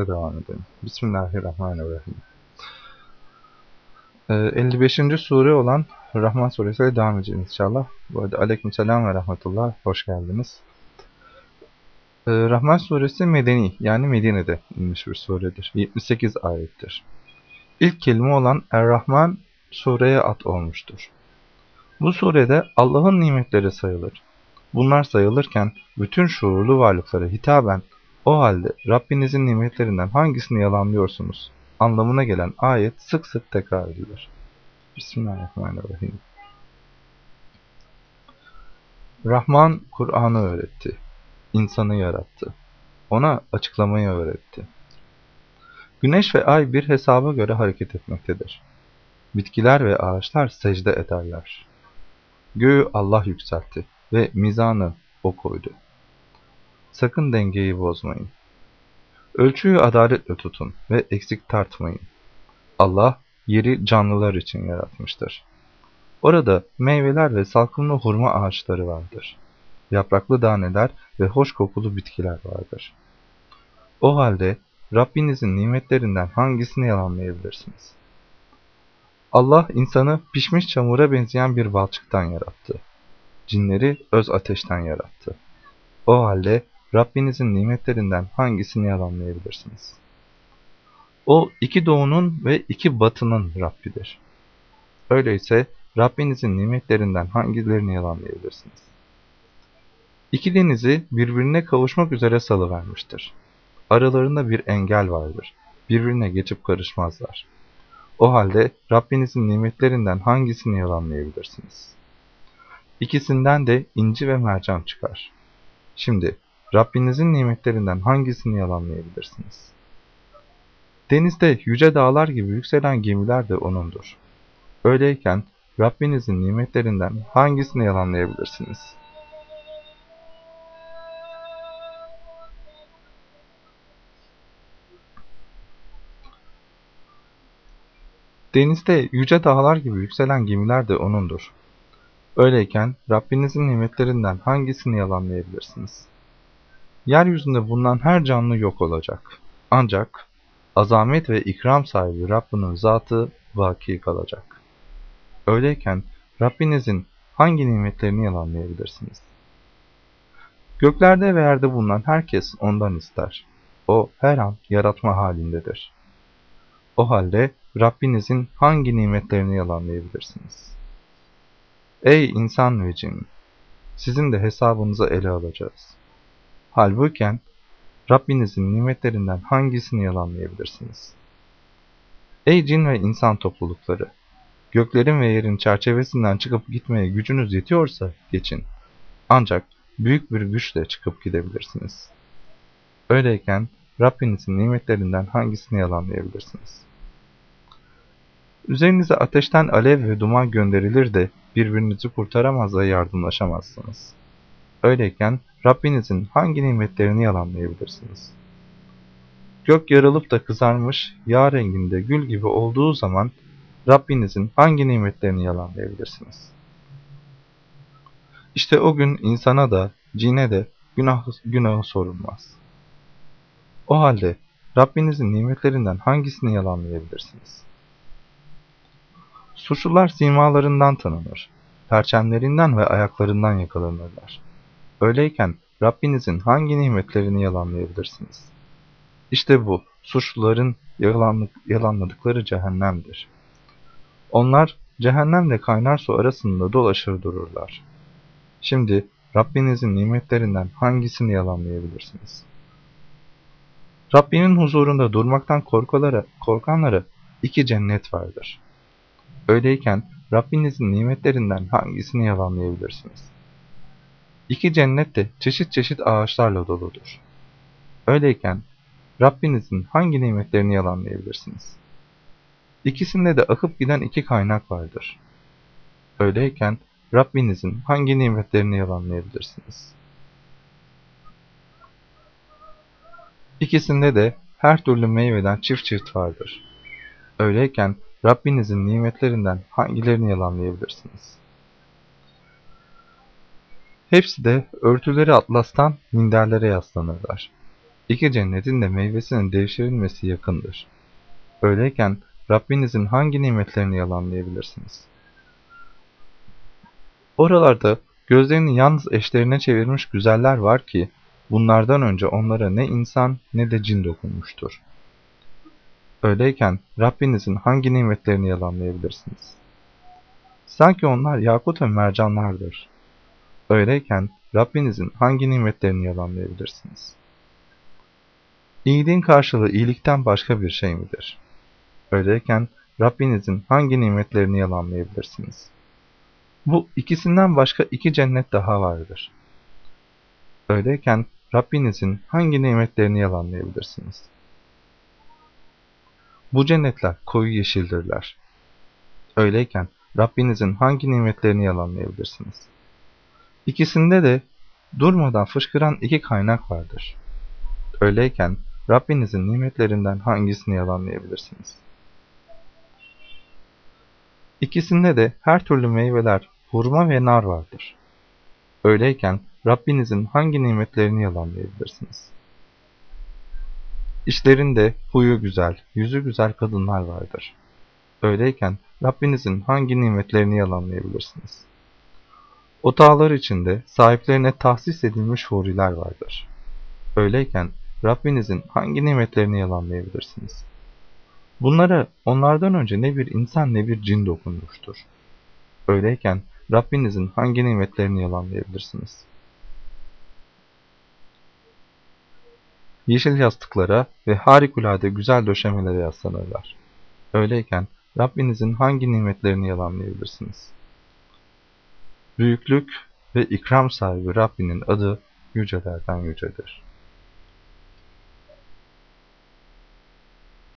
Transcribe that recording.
suresiyle devam edelim. Bismillahirrahmanirrahim. Ee, 55. sure olan Rahman suresiyle devam edeceğiz inşallah. Bu arada aleykümselam ve rahmetullah. Hoş geldiniz. Ee, Rahman suresi Medeni yani Medine'de inmiş bir suredir. 78 ayettir. İlk kelime olan Er-Rahman sureye at olmuştur. Bu surede Allah'ın nimetleri sayılır. Bunlar sayılırken bütün şuurlu varlıklara hitaben o halde Rabbinizin nimetlerinden hangisini yalanlıyorsunuz? Anlamına gelen ayet sık sık tekrar edilir. Bismillahirrahmanirrahim. Rahman Kur'an'ı öğretti. İnsanı yarattı. Ona açıklamayı öğretti. Güneş ve ay bir hesaba göre hareket etmektedir. Bitkiler ve ağaçlar secde ederler. Göğü Allah yükseltti ve mizanı o koydu. Sakın dengeyi bozmayın. Ölçüyü adaletle tutun ve eksik tartmayın. Allah yeri canlılar için yaratmıştır. Orada meyveler ve salkımlı hurma ağaçları vardır. Yapraklı daneler ve hoş kokulu bitkiler vardır. O halde Rabbinizin nimetlerinden hangisini yalanlayabilirsiniz? Allah insanı pişmiş çamura benzeyen bir balçıktan yarattı. Cinleri öz ateşten yarattı. O halde Rabbinizin nimetlerinden hangisini yalanlayabilirsiniz? O iki doğunun ve iki batının Rabbidir. Öyleyse Rabbinizin nimetlerinden hangilerini yalanlayabilirsiniz? İki denizi birbirine kavuşmak üzere salıvermiştir. Aralarında bir engel vardır. Birbirine geçip karışmazlar. O halde Rabbinizin nimetlerinden hangisini yalanlayabilirsiniz? İkisinden de inci ve mercan çıkar. Şimdi Rabbinizin nimetlerinden hangisini yalanlayabilirsiniz? Denizde yüce dağlar gibi yükselen gemiler de O'nundur. Öyleyken Rabbinizin nimetlerinden hangisini yalanlayabilirsiniz? Denizde yüce dağlar gibi yükselen gemiler de O'nundur. Öyleyken Rabbinizin nimetlerinden hangisini yalanlayabilirsiniz? Yeryüzünde bulunan her canlı yok olacak. Ancak azamet ve ikram sahibi Rabbinin zatı vaki kalacak. Öyleyken Rabbinizin hangi nimetlerini yalanlayabilirsiniz? Göklerde ve yerde bulunan herkes ondan ister. O her an yaratma halindedir. O halde Rabbinizin hangi nimetlerini yalanlayabilirsiniz? Ey insan ve cin! Sizin de hesabınızı ele alacağız. Halbuki Rabbinizin nimetlerinden hangisini yalanlayabilirsiniz? Ey cin ve insan toplulukları! Göklerin ve yerin çerçevesinden çıkıp gitmeye gücünüz yetiyorsa geçin. Ancak büyük bir güçle çıkıp gidebilirsiniz. Öyleyken Rabbinizin nimetlerinden hangisini yalanlayabilirsiniz? Üzerinize ateşten alev ve duman gönderilir de birbirinizi kurtaramaz ve yardımlaşamazsınız. Öyleyken Rabbinizin hangi nimetlerini yalanlayabilirsiniz? Gök yarılıp da kızarmış, yağ renginde gül gibi olduğu zaman Rabbinizin hangi nimetlerini yalanlayabilirsiniz? İşte o gün insana da, cine de günah, günahı sorulmaz. O halde Rabbinizin nimetlerinden hangisini yalanlayabilirsiniz? Suçlular simalarından tanınır. Perçemlerinden ve ayaklarından yakalanırlar. Öyleyken Rabbinizin hangi nimetlerini yalanlayabilirsiniz? İşte bu, suçluların yalanladıkları cehennemdir. Onlar cehennemle kaynar su arasında dolaşır dururlar. Şimdi Rabbinizin nimetlerinden hangisini yalanlayabilirsiniz? Rabbinin huzurunda durmaktan korkulara, korkanlara iki cennet vardır. Öyleyken Rabbinizin nimetlerinden hangisini yalanlayabilirsiniz? İki cennet de çeşit çeşit ağaçlarla doludur. Öyleyken Rabbinizin hangi nimetlerini yalanlayabilirsiniz? İkisinde de akıp giden iki kaynak vardır. Öyleyken Rabbinizin hangi nimetlerini yalanlayabilirsiniz? İkisinde de her türlü meyveden çift çift vardır. Öyleyken Rabbinizin nimetlerinden hangilerini yalanlayabilirsiniz? Hepsi de örtüleri atlastan minderlere yaslanırlar. İki cennetin de meyvesinin devşirilmesi yakındır. Öyleyken Rabbinizin hangi nimetlerini yalanlayabilirsiniz? Oralarda gözlerini yalnız eşlerine çevirmiş güzeller var ki, bunlardan önce onlara ne insan ne de cin dokunmuştur. Öyleyken Rabbinizin hangi nimetlerini yalanlayabilirsiniz? Sanki onlar yakut ve mercanlardır. Öyleyken Rabbinizin hangi nimetlerini yalanlayabilirsiniz? İyiliğin karşılığı iyilikten başka bir şey midir? Öyleyken Rabbinizin hangi nimetlerini yalanlayabilirsiniz? Bu ikisinden başka iki cennet daha vardır. Öyleyken Rabbinizin hangi nimetlerini yalanlayabilirsiniz? Bu cennetler koyu yeşildirler. Öyleyken Rabbinizin hangi nimetlerini yalanlayabilirsiniz? İkisinde de durmadan fışkıran iki kaynak vardır. Öyleyken Rabbinizin nimetlerinden hangisini yalanlayabilirsiniz? İkisinde de her türlü meyveler, hurma ve nar vardır. Öyleyken Rabbinizin hangi nimetlerini yalanlayabilirsiniz? İşlerinde huyu güzel, yüzü güzel kadınlar vardır. Öyleyken Rabbinizin hangi nimetlerini yalanlayabilirsiniz? Otağlar içinde sahiplerine tahsis edilmiş huriler vardır. Öyleyken Rabbinizin hangi nimetlerini yalanlayabilirsiniz? Bunlara onlardan önce ne bir insan ne bir cin dokunmuştur. Öyleyken Rabbinizin hangi nimetlerini yalanlayabilirsiniz? Yeşil yastıklara ve harikulade güzel döşemelere yaslanırlar. Öyleyken Rabbinizin hangi nimetlerini yalanlayabilirsiniz? Büyüklük ve ikram sahibi Rabbinin adı yücelerden yücedir.